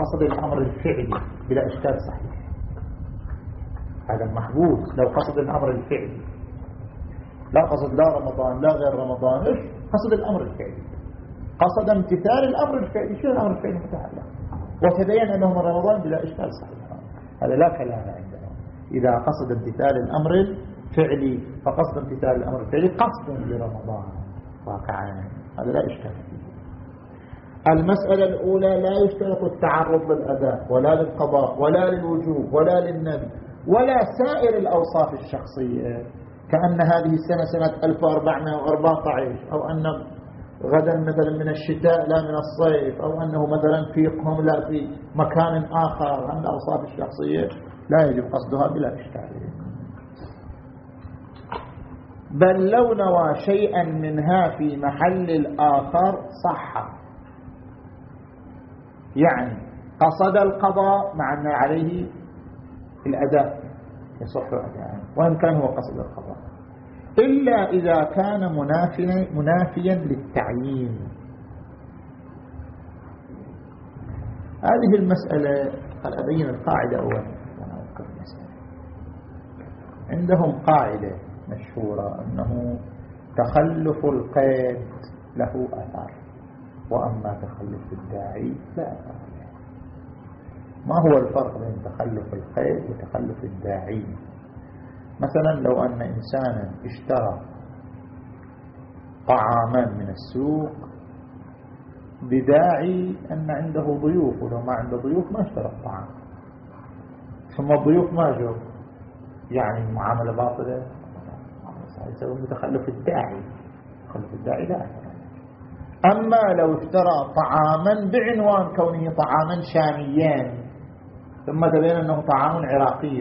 قصد الأمر الفعلي بلا إشكال صحيح. هذا محبوس لو قصد الأمر الفعلي. لا قصد لا رمضان لا غير رمضان. قصد الأمر الفعلي. قصد امتثال الأمر الفعلي. شو الأمر الفعلي متعلق؟ وتبين أنه من رمضان بلا إشكال صحيح. هذا لا كلام عندنا. إذا قصد امتثال الأمر الفعلي فقصد امتثال الأمر الفعلي قصد لرمضان. واقعا. هذا لا إشكال فيه. المسألة الأولى لا يشترط التعرض للأداء ولا للقضاء ولا للوجوب ولا للنبي ولا سائر الأوصاف الشخصية. كأن هذه السنة سنة 1414 أو أن غدا مثلا من الشتاء لا من الصيف أو أنه مثلا في قوم لا في مكان آخر عند الأوصاف الشخصية لا يجب قصدها بلا إشكال. بل لو نوى شيئا منها في محل الآخر صح. يعني قصد القضاء مع أن عليه الأداء يصح أداء وإن كان هو قصد القضاء. إلا إذا كان منافيا, منافيا للتعيين. هذه المسألة قد أبين القاعدة أولا. عندهم قاعدة مشهورة أنه تخلف القيد له أثر وأما تخلف الداعي لا. ما هو الفرق بين تخلف القيد وتخلف الداعي؟ مثلا لو أن إنسانا اشترى طعاما من السوق بداعي أن عنده ضيوف ولو ما عنده ضيوف ما اشترى الطعام. ثم الضيوف ما جو. يعني المعاملة باطلة. يسوي متخلف الداعي. تخلف الداعي لا. أما لو اشترى طعاما بعنوان كونه طعاما شاميا ثم تبين أنه طعام عراقي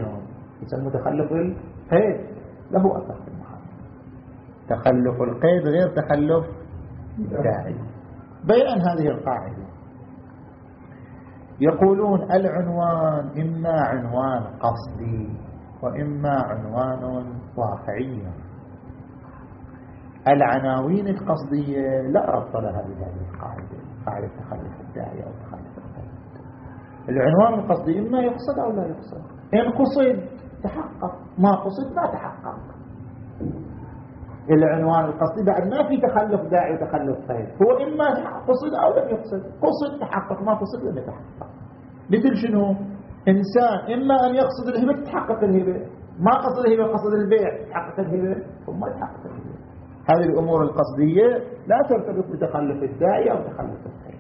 يسمى تخلف القيد له أثر في المحاضرة تخلف القيد غير تخلف الداعي. بيان هذه القاعدة. يقولون العنوان إما عنوان قصدي وإما عنوان واقعي. العناوين القصدية لا ربط لها بهذه القاعدة قاعدة تخلف الداعي أو تخلف العنوان القصدي إما يقصد أو لا يقصد. إن قصد تحقق ما قصد ما تحقق. العنوان القصدي بعد ما في تخلف داعي وتخلف خير هو إما قصد أو لم يقصد. قصد تحقق ما قصد لم يتحقق. مثل شنو؟ إنسان إما أن يقصد الهبة تتحقق الهبة. ما قصد الهبة قصد البيع تحقق الهبة ثم الهبة هذه الأمور القصدية لا ترتبط بتخلف الداعي أو تخلف الخير.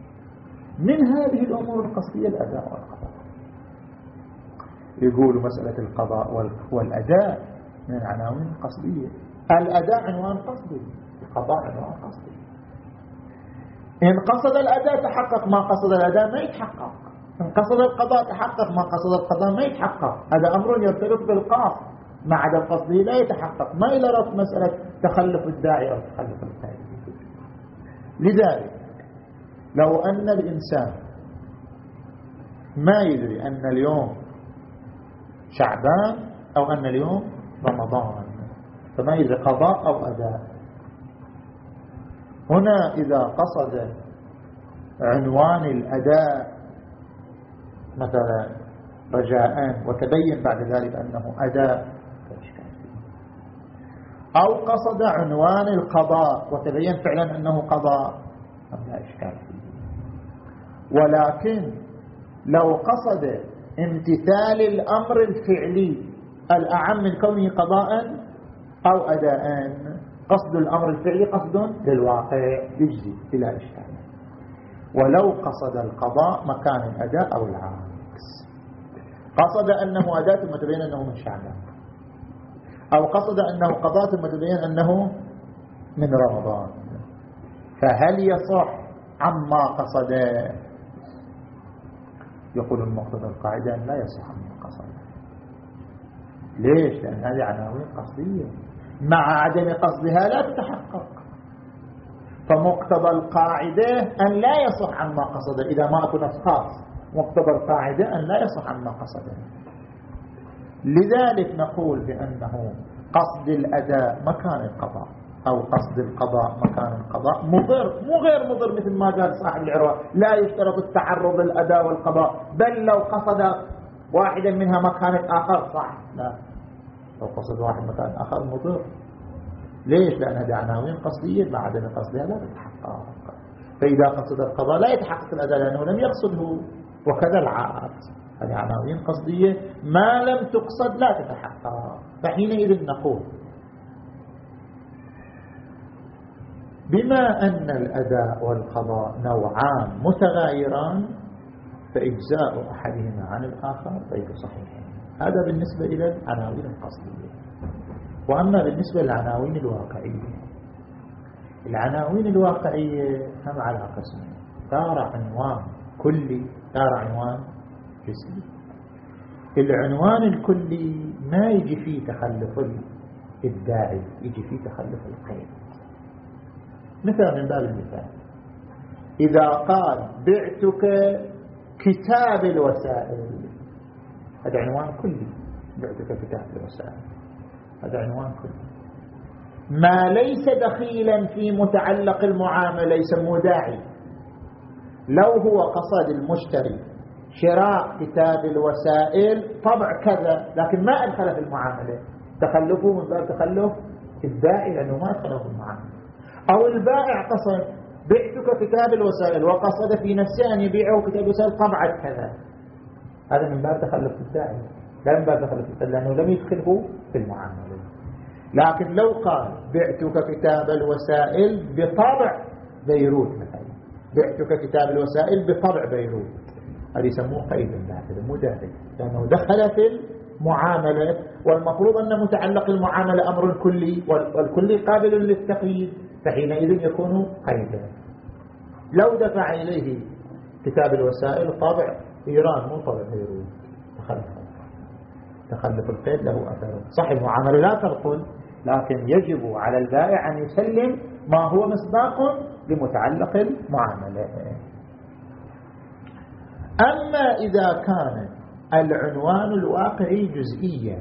من هذه الأمور القصدية الأداء والقضاء. يقول مسألة القضاء والأداء من العناوين القصدية الأداء عنوان قصدي. القضاء عنوان قصدي. إن قصد الأداء تحقق ما قصد الأداء ما يتحقق. إن قصد القضاء تحقق ما قصد القضاء ما يتحقق. هذا أمر يرتبط بالقاص ما عدا القصدي لا يتحقق. ما إلى رفض مسألة تخلف الداعي أو تخلف القائد. لذلك لو أن الإنسان ما يدري أن اليوم شعبان أو أن اليوم رمضان فما إذا قضاء أو أداء هنا إذا قصد عنوان الأداء مثلا رجاء وتبين بعد ذلك أنه أداء أو قصد عنوان القضاء وتبين فعلا أنه قضاء. لا إشكال. فيه ولكن لو قصد امتثال الأمر الفعلي الأعم من كونه قضاء أو أداء قصد الأمر الفعلي قصد للواقع يجزي بلا إشكال. ولو قصد القضاء مكان الأداء أو العكس. قصد أنه أداة ثم تبين أنه من شعبان أو قصد أنه قضاء ثم تبين أنه من رمضان. فهل يصح عما قصد؟ يقول المقتضى القاعدة أن لا يصح عما قصد. ليش؟ لأن هذه عناوين قصدية. مع عدم قصدها لا تتحقق. فمقتضى القاعدة أن لا يصح عما قصد. إذا ما أكون أشخاص مقتضى القاعدة أن لا يصح عما قصد. لذلك نقول بأنه قصد الأداء مكان القضاء أو قصد القضاء مكان القضاء. مضر مو غير مضر مثل ما قال صاحب العروة لا يشترط التعرض للأداء والقضاء بل لو قصد واحدا منها مكان آخر صح؟ لا. لو قصد واحد مكان آخر مضر. ليش؟ لأن هذه عناوين قصدية مع عدم قصدها لا تتحقق. فإذا قصد القضاء لا يتحقق الأداء لأنه لم يقصده. وكذا العاد هذه عناوين قصدية ما لم تقصد لا تتحقق. فحينئذ نقول بما أن الأداء والقضاء نوعان متغايران فإجزاء أحدهما عن الآخر غير صحيح. هذا بالنسبة إلى العناوين القصدية. وأما بالنسبة للعناوين الواقعية العناوين الواقعية هم على قسمين دار عنوان كلي دار عنوان جزئي العنوان الكلي ما يجي فيه تخلف الداعي يجي فيه تخلف القيد مثلا من باب المثال. إذا قال بعتك كتاب الوسائل. هذا عنوان كلي. بعتك كتاب الوسائل. هذا عنوان كلي. ما ليس دخيلا في متعلق المعاملة يسموه داعي لو هو قصد المشتري شراء كتاب الوسائل طبع كذا لكن ما أدخل في المعاملة. تخلفه من باب تخلف الداعي لأنه ما أدخله في المعاملة. أو البائع قصد بعتك كتاب الوسائل وقصد في نفسه أن يبيعه كتاب الوسائل طبعة كذا. هذا من باب تخلف الداعي. لا من باب تخلف الداعي لأنه لم يدخله في المعاملة. لكن لو قال بعتك كتاب الوسائل بطبع بيروت مثلا. بعتك كتاب الوسائل بطبع بيروت. هذا يسموه قيد داخل مو داخل لأنه دخل في المعاملة والمفروض أن متعلق المعاملة أمر كلي والكلي قابل للتقييد فحينئذ يكون قيدا. لو دفع إليه كتاب الوسائل طابع إيران مو طابع بيروت تخلف. تخلف القيد له أثر. صح المعاملة لا تبطل لكن يجب على البائع أن يسلم ما هو مصداق لمتعلق المعاملة. أما إذا كان العنوان الواقعي جزئيا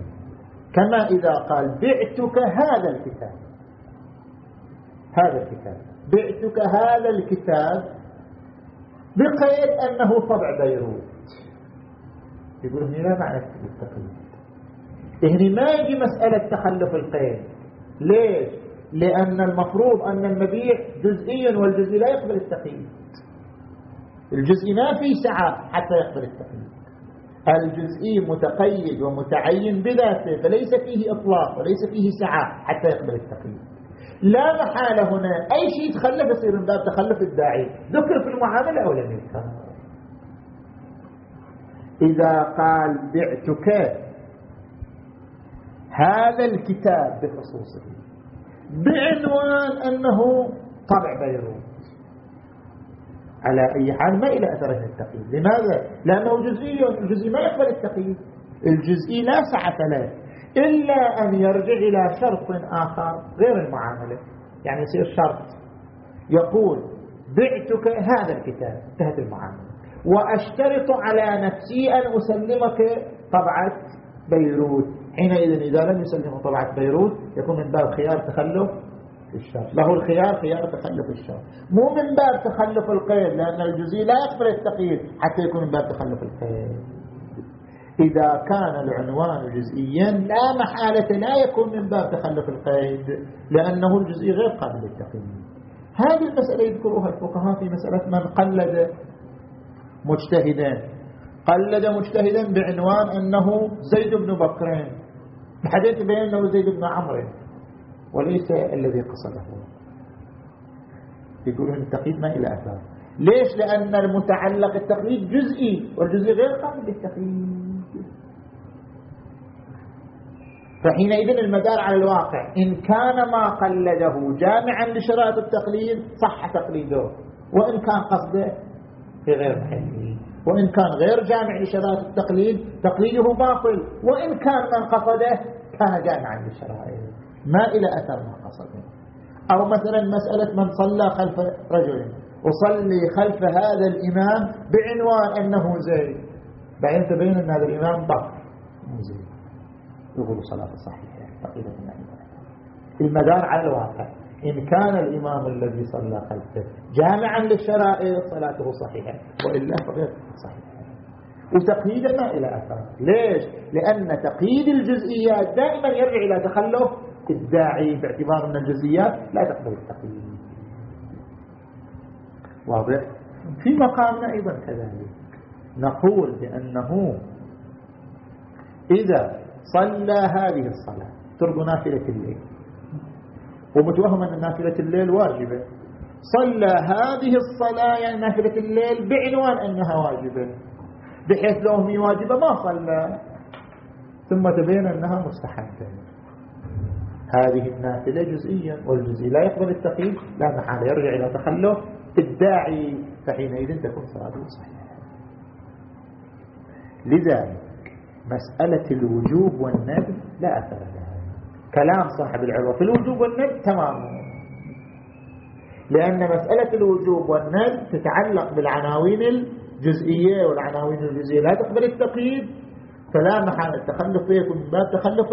كما إذا قال بعتك هذا الكتاب. هذا الكتاب. بعتك هذا الكتاب بقيد أنه طبع بيروت. يقول هنا لا معنى التقييد هنا ما يجي مسألة تخلف القيد. ليش؟ لأن المفروض أن المبيع جزئي والجزئي لا يقبل التقييد. الجزئي ما في سعة حتى يقبل التقييد. الجزئي متقيد ومتعين بذاته فليس فيه إطلاق وليس فيه سعة حتى يقبل التقييد. لا محالة هنا. أي شيء يتخلف يصير من باب تخلف الداعي. ذكر في المعاملة أو لم يذكر؟ إذا قال بعتك هذا الكتاب بخصوصه. بعنوان أنه طبع بيروت. على أي حال ما إلى أثرة التقييد. لماذا؟ لأنه جزئي الجزئي ما يقبل التقييد. الجزئي لا سعة له إلا أن يرجع إلى شرط آخر غير المعاملة. يعني يصير شرط يقول بعتك هذا الكتاب انتهت المعاملة. وأشترط على نفسي أن أسلمك طبعة بيروت. حينئذ إذا لم يسلم طلعة بيروت يكون من باب خيار تخلف الشر له الخيار خيار تخلف الشر مو من باب تخلف القيد لأن الجزئي لا يقبل التقييد حتى يكون من باب تخلف القيد. إذا كان العنوان جزئيا لا محالة لا يكون من باب تخلف القيد لأنه الجزئي غير قابل للتقييد. هذه المسألة يذكرها الفقهاء في مسألة من قلد مجتهدا. قلد مجتهدا بعنوان أنه زيد بن بكرين. الحديث بين أنه زيد بن عمرو. وليس الذي قصده. يقولون التقييد ما إلى أثار ليش؟ لأن المتعلق التقييد جزئي والجزئي غير قابل للتقييد. فحينئذ المدار على الواقع إن كان ما قلده جامعا لشرائط التقليد صح تقليده. وإن كان قصده في غير محله وإن كان غير جامع لشرائط التقليد تقليده باطل. وإن كان من قصده كان جامعا للشرائط ما إلى أثر ما قصده أو مثلا مسألة من صلى خلف رجل وصلي خلف هذا الإمام بعنوان أنه زيد بعدين تبين أن هذا الإمام ضعف. مو زيد يقول صلاة صحيحة. تقريبا المدار على الواقع. إن كان الإمام الذي صلى خلفه جامعا للشرائع صلاته صحيحة. وإلا فغير صحيحة وتقييد ما إلى أثر. ليش؟ لأن تقييد الجزئيات دائما يرجع إلى تخلف. الداعي باعتبار أن الجزئيات لا تقبل التقييد واضح؟ في مقامنا أيضا كذلك. نقول بأنه إذا صلى هذه الصلاة ترضى نافلة الليل. ومتوهم أن نافلة الليل واجبة. صلى هذه الصلاة يعني نافلة الليل بعنوان أنها واجبة. بحيث لو هي واجبة ما صلى. ثم تبين أنها مستحبة. هذه النافلة جزئيا والجزئي لا يقبل التقييد لا محال يرجع إلى تخلف الداعي فحينئذ تكون صلاته صحيحة لذلك مسألة الوجوب والندب لا أثر لها. كلام صاحب العروة في الوجوب والندب تمام. لأن مسألة الوجوب والندب تتعلق بالعناوين الجزئية والعناوين الجزئية. لا تقبل التقييد فلا محال التخلف يكون من باب تخلف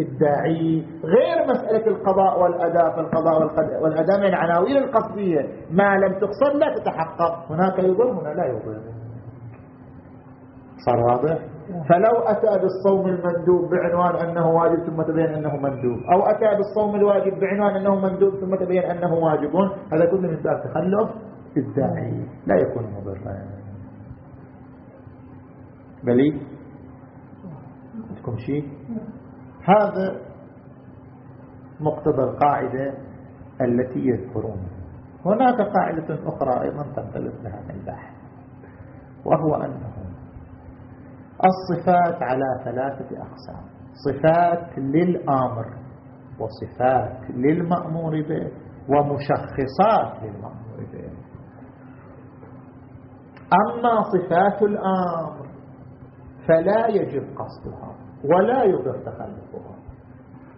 الداعي غير مسألة القضاء والأداء فالقضاء والأداء من العناوين القصدية. ما لم تقصد لا تتحقق. هناك يضر هنا لا يضر صار واضح؟ فلو أتى بالصوم المندوب بعنوان أنه واجب ثم تبين أنه مندوب. أو أتى بالصوم الواجب بعنوان أنه مندوب ثم تبين أنه واجب. هذا كله من باب تخلف الداعي. لا يكون مضرا. بلي عندكم شيء؟ هذا مقتضى القاعدة التي يذكرونها هناك قاعدة أخرى أيضا تنطلق لها الباحث وهو أنه الصفات على ثلاثة أقسام صفات للآمر وصفات للمأمور به ومشخصات للمأمور به. أما صفات الآمر فلا يجب قصدها. ولا يضر تخلفها.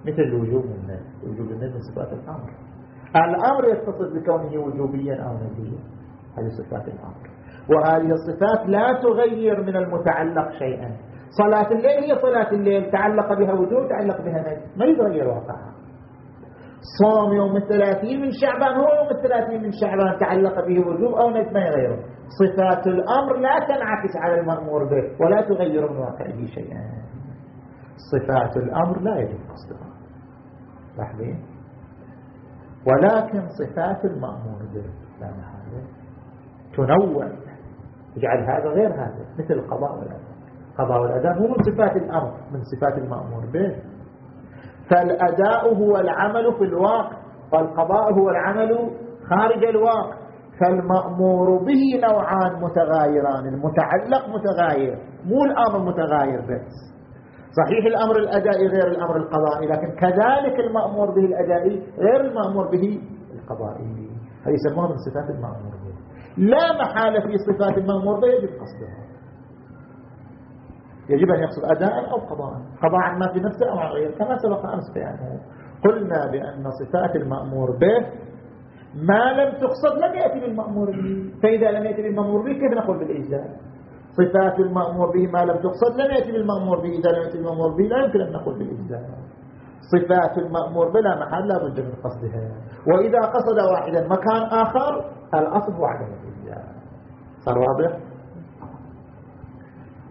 مثل الوجوب النبي وجوب النبي من صفات الأمر. الأمر يتصف بكونه وجوبيا أو نبيا هذه صفات الأمر. وهذه الصفات لا تغير من المتعلق شيئا. صلاة الليل هي صلاة الليل تعلق بها وجود تعلق بها نجم ما يتغير واقعها. صوم يوم الثلاثين من شعبان هو يوم الثلاثين من شعبان تعلق به وجوب أو نجم ما يغيره. صفات الأمر لا تنعكس على المأمور به ولا تغير من واقعه شيئا. صفات الأمر لا يجب قصدها. لاحظين ولكن صفات المأمور به لا محالة. تنوع. يجعل هذا غير هذا مثل القضاء والأداء. القضاء والأداء مو من صفات الأمر من صفات المأمور به. فالأداء هو العمل في الواقع والقضاء هو العمل خارج الواقع. فالمأمور به نوعان متغايران المتعلق متغاير مو الأمر متغاير بس. صحيح الأمر الأدائي غير الأمر القضائي لكن كذلك المأمور به الأدائي غير المأمور به القضائي. هذه يسموها من صفات المأمور به. لا محالة في صفات المأمور به يجب قصدها. يجب أن يقصد أداء أو قضاء. قضاء ما في نفسه أو عن غيره كما سبق أمس بيانه. قلنا بأن صفات المأمور به ما لم تقصد لم يأتي بالمأمور به. فإذا لم يأتي بالمأمور به كيف نقول بالإجزاء صفات المأمور به ما لم تقصد لم يأتي بالمأمور به إذا لم يأتي بالمأمور به لا يمكن أن نقول بالإجزاء صفات المأمور بلا محل لا بد من قصدها. وإذا قصد واحدا مكان آخر الأصل عدم الإجزاء صار واضح؟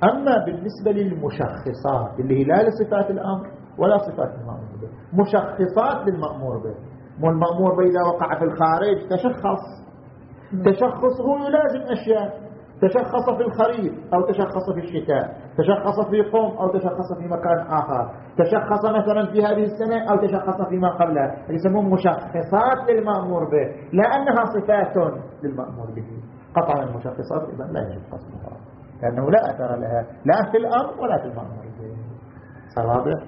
أما بالنسبة للمشخصات اللي هي لا لصفات الأمر ولا صفات المأمور به. مشخصات للمأمور به. والمأمور به إذا وقع في الخارج تشخص. تشخصه يلازم أشياء. تشخص في الخريف أو تشخص في الشتاء تشخص في قوم أو تشخص في مكان آخر تشخص مثلا في هذه السنة أو تشخص فيما قبلها يسمون مشخصات للمأمور به لا أنها صفات للمأمور به. قطعا المشخصات إذا لا يجب قصدها لأنه لا أثر لها لا في الأمر ولا في المأمور به. واضح؟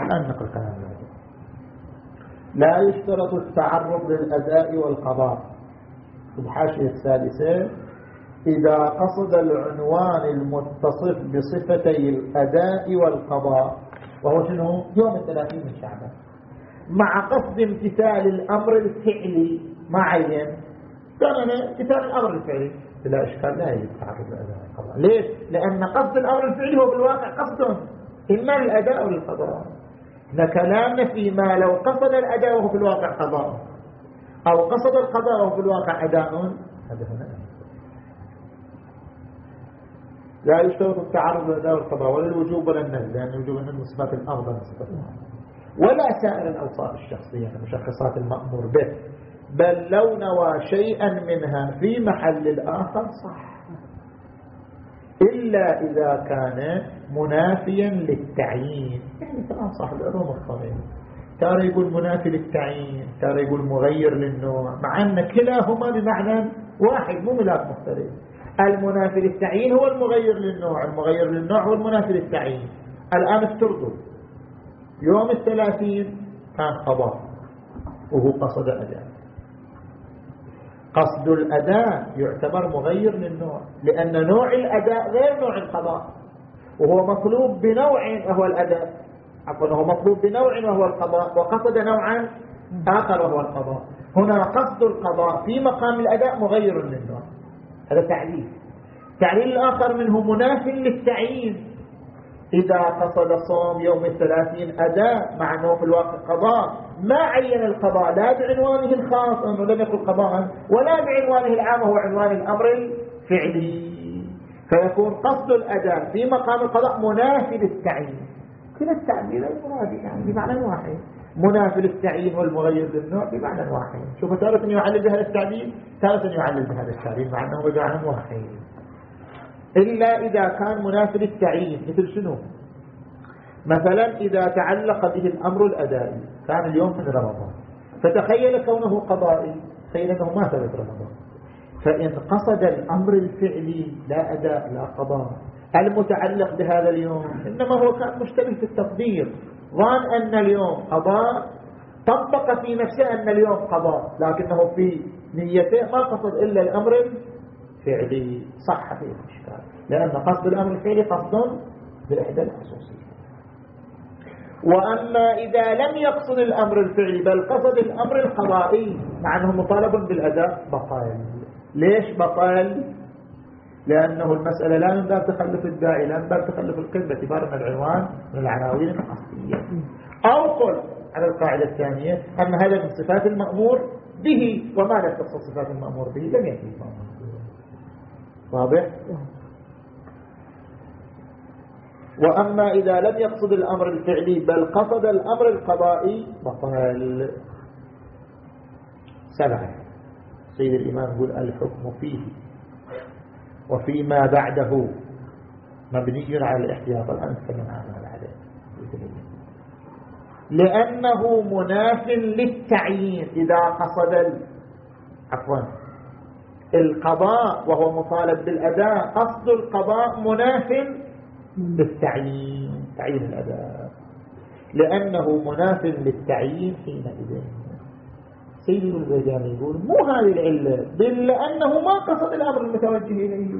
الآن نقل كلام لا يشترط التعرض للأداء والقضاء. في الحاشية الثالثة إذا قصد العنوان المتصف بصفتي الأداء والقضاء وهو شنو؟ يوم الثلاثين من شعبان. مع قصد امتثال الأمر الفعلي ما عين كان امتثال الأمر الفعلي. بلا إشكال لا يجب تعرض الأداء والقضاء. ليش؟ لأن قصد الأمر الفعلي هو بالواقع قصد. إما للأداء أو للقضاء كلامنا فيما لو قصد الأداء وهو في الواقع قضاء. أو قصد القضاء وفي الواقع أداء. هذا هنا. لا يشترط التعرض لأداء القضاء ولا الوجوب ولا النهي لأن الوجوب من صفات الأفضل من صفات ولا سائر الأوصاف الشخصية المشخصات المأمور به بل لو نوى شيئا منها في محل الآخر صح. إلا إذا كان منافيا للتعيين. يعني كلام صاحب العلوم الصغير ترى يقول منافي للتعيين ترى يقول مغير للنوع مع أن كلاهما بمعنى واحد مو ملاك مختلف. المنافي للتعيين هو المغير للنوع المغير للنوع هو المنافي للتعيين. الآن افترضوا يوم الثلاثين كان قضاء وهو قصد أداء قصد الأداء يعتبر مغير للنوع لأن نوع الأداء غير نوع القضاء. وهو مطلوب بنوع وهو الأداء. عفوا هو مطلوب بنوع وهو القضاء وقصد نوعا آخر وهو القضاء. هنا قصد القضاء في مقام الأداء مغير للنوع. هذا تعليل. تعليل الآخر منه مناف للتعيين. إذا قصد صوم يوم الثلاثين أداء مع أنه في الواقع قضاء. ما عين القضاء لا بعنوانه الخاص أنه لم يكن قضاء ولا بعنوانه العام هو عنوان الأمر الفعلي. فيكون قصد الأداء في مقام القضاء منافي للتعيين. كلا التعبيرين مرادي يعني بمعنى واحد. منافي للتعيين والمغير للنوع بمعنى واحد. شوف تارة يعلل بهذا التعبير تارة يعلل بهذا التعبير مع أنه بمعنى واحد. إلا إذا كان منافي للتعيين مثل شنو؟ مثلا إذا تعلق به الأمر الأدائي كان اليوم من رمضان. فتخيل كونه قضائي تخيل أنه ما ثبت رمضان. فإن قصد الأمر الفعلي لا أداء لا قضاء. المتعلق بهذا اليوم إنما هو كان مشتبه في التقدير. ظن أن اليوم قضاء طبق في نفسه أن اليوم قضاء لكنه في نيته ما قصد إلا الأمر الفعلي صح فيه الإشكال. لأن قصد الأمر الفعلي قصد بالإحدى الخصوصية. وأما إذا لم يقصد الأمر الفعلي بل قصد الأمر القضائي مع أنه مطالب بالأداء بطل ليش بطل لأنه المسألة لا من باب تخلف الداعي لا من باب تخلف القلب باعتبار أن العنوان من العناوين الأصلية. أو قل على القاعدة الثانية أن هذا من صفات المأمور به وما لا تخص صفات المأمور به لم يأتي واضح؟ وأما إذا لم يقصد الأمر الفعلي بل قصد الأمر القضائي بطل سبعة. سيد الإمام يقول الحكم فيه. وفيما بعده. مبني على الاحتياط الآن نتكلم عنه بعدين لأنه مناف للتعيين. إذا قصد عفوا. القضاء وهو مطالب بالأداء قصد القضاء مناف للتعيين تعيين الأداء. لأنه مناف للتعيين حينئذ. سيد البيجاني يقول مو هذه العلة بل لأنه ما قصد الأمر المتوجه إليه.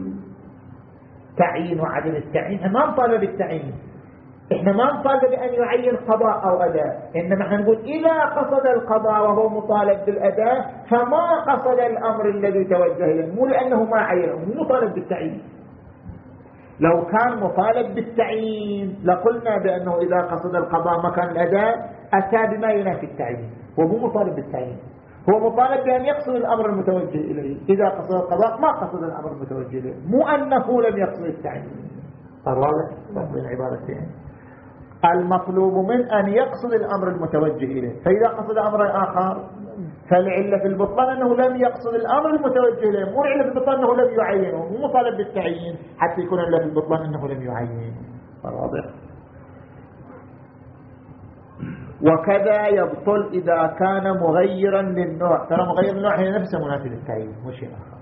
تعيين وعدم التعيين ما نطالب بالتعيين. إحنا ما نطالب بأن يعين قضاء أو أداء. إنما إحنا نقول إذا قصد القضاء وهو مطالب بالأداء فما قصد الأمر الذي توجه إليه. مو لأنه ما عينه مو مطالب بالتعيين. لو كان مطالب بالتعيين لقلنا بأنه إذا قصد القضاء مكان الأداء أتى بما ينافي التعيين. هو مو مطالب بالتعيين. هو مطالب بأن يقصد الأمر المتوجه إليه. إذا قصد القضاء ما قصد الأمر المتوجه إليه. مو أنه لم يقصد التعيين صار واضح؟ بين عبارتين. المطلوب من أن يقصد الأمر المتوجه إليه. فإذا قصد أمرا آخر فالعلة في البطلان أنه لم يقصد الأمر المتوجه إليه. مو العلة في البطلان أنه لم يعينه. مو مطالب بالتعيين حتى يكون العلة في البطلان أنه لم يعين واضح؟ وكذا يبطل إذا كان مغيرا للنوع. ترى مغير للنوع هي نفسه منافي للتعيين شيء آخر.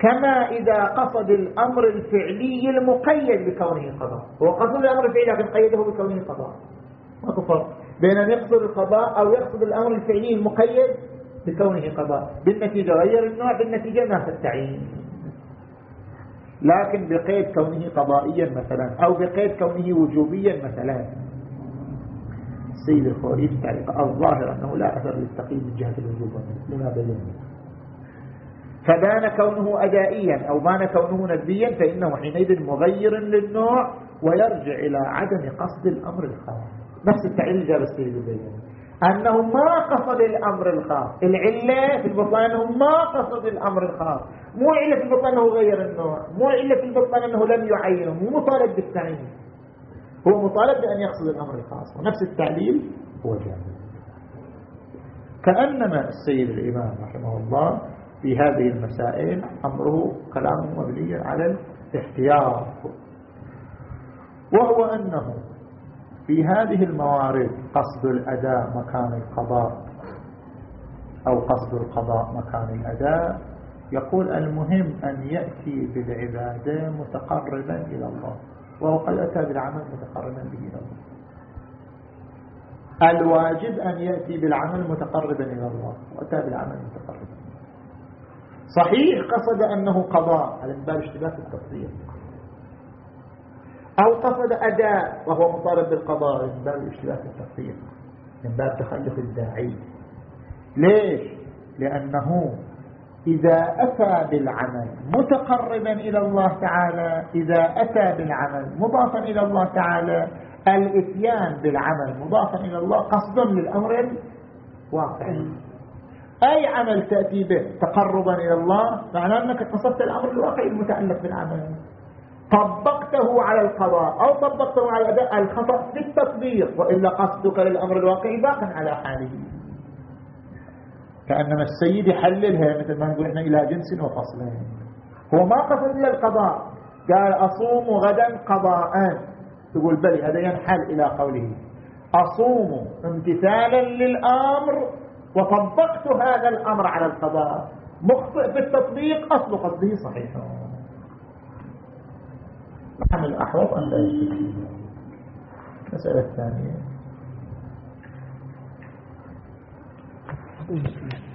كما إذا قصد الأمر الفعلي المقيد بكونه قضاء. هو قصد الأمر الفعلي لكن قيده بكونه قضاء. ما فرق بين أن يقصد القضاء أو يقصد الأمر الفعلي المقيد بكونه قضاء. بالنتيجة غير النوع بالنتيجة ناس التعيين. لكن بقيد كونه قضائيا مثلا أو بقيد كونه وجوبيا مثلا. السيد الخوري في تعليق الظاهر أنه لا أثر للتقييد من جهة الوجوب لما بينه فبان كونه أدائيا أو بان كونه ندبيا فإنه حينئذ مغير للنوع ويرجع إلى عدم قصد الأمر الخاص. نفس التعليل جاب السيد البياني أنه ما قصد الأمر الخاص. العلة في البطلان أنه ما قصد الأمر الخاص. مو علة في البطلان أنه غير النوع. مو علة في البطلان أنه لم يعينه. مو مطالب بالتعيين. هو مطالب بأن يقصد الأمر الخاص ونفس التعليل هو جامد كأنما السيد الإمام رحمه الله في هذه المسائل أمره كلام مبني على الاحتياط. وهو أنه في هذه الموارد قصد الأداء مكان القضاء أو قصد القضاء مكان الأداء يقول المهم أن يأتي بالعبادة متقربا إلى الله. وهو قد أتى بالعمل متقربا به إلى الله. الواجب أن يأتي بالعمل متقربا إلى الله. وأتى بالعمل متقربا. صحيح قصد أنه قضاء على باب اشتباه التفصيل أو قصد أداء وهو مطالب بالقضاء من باب الاشتباه التفصيل من باب تخلف الداعي. ليش؟ لأنه إذا أتى بالعمل متقربا إلى الله تعالى إذا أتى بالعمل مضافا إلى الله تعالى الإتيان بالعمل مضافا إلى الله قصدا للأمر الواقعي أي عمل تأتي به تقربا إلى الله معناه أنك قصدت الأمر الواقعي المتعلق بالعمل. طبقته على القضاء أو طبقته على الأداء الخطأ في التطبيق وإلا قصدك للأمر الواقعي باق على حاله. كأنما السيد يحللها مثل ما نقول إحنا إلى جنس وفصلين. هو ما قصد إلا القضاء. قال أصوم غدا قضاء تقول بلي هذا ينحل إلى قوله. أصوم امتثالا للأمر وطبقت هذا الأمر على القضاء. مخطئ في التطبيق أصل قصده صحيح. نحن الأحوط أن لا يشتكي المسألة الثانية Please.